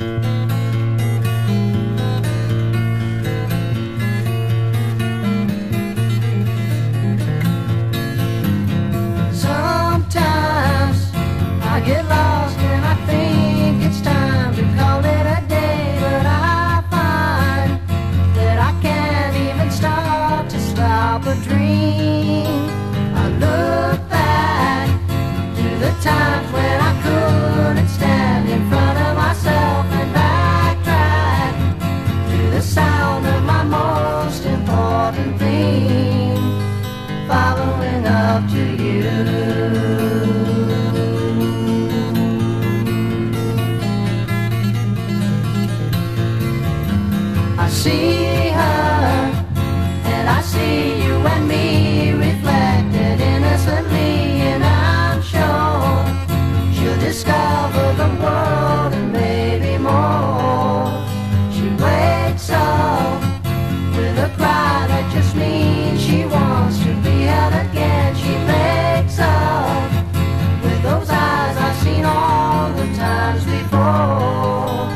Sometimes you. times before,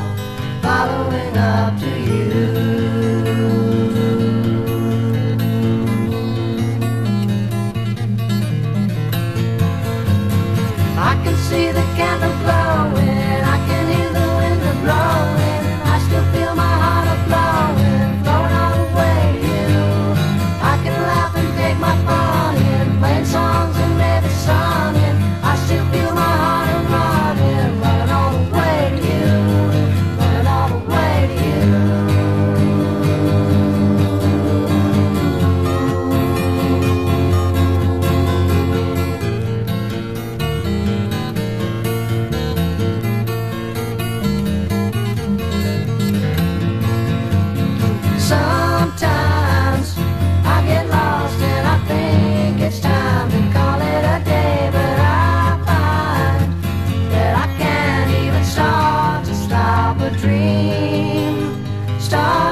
following up to you. I can see the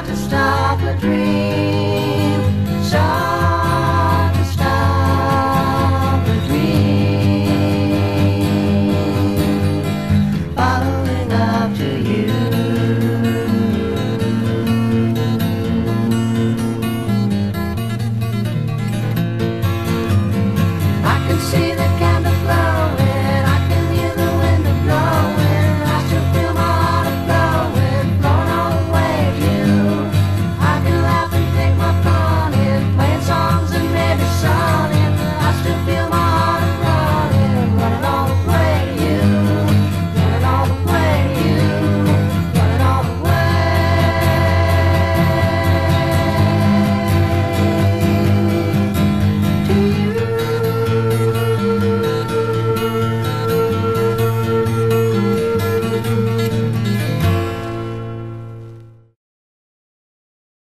to stop.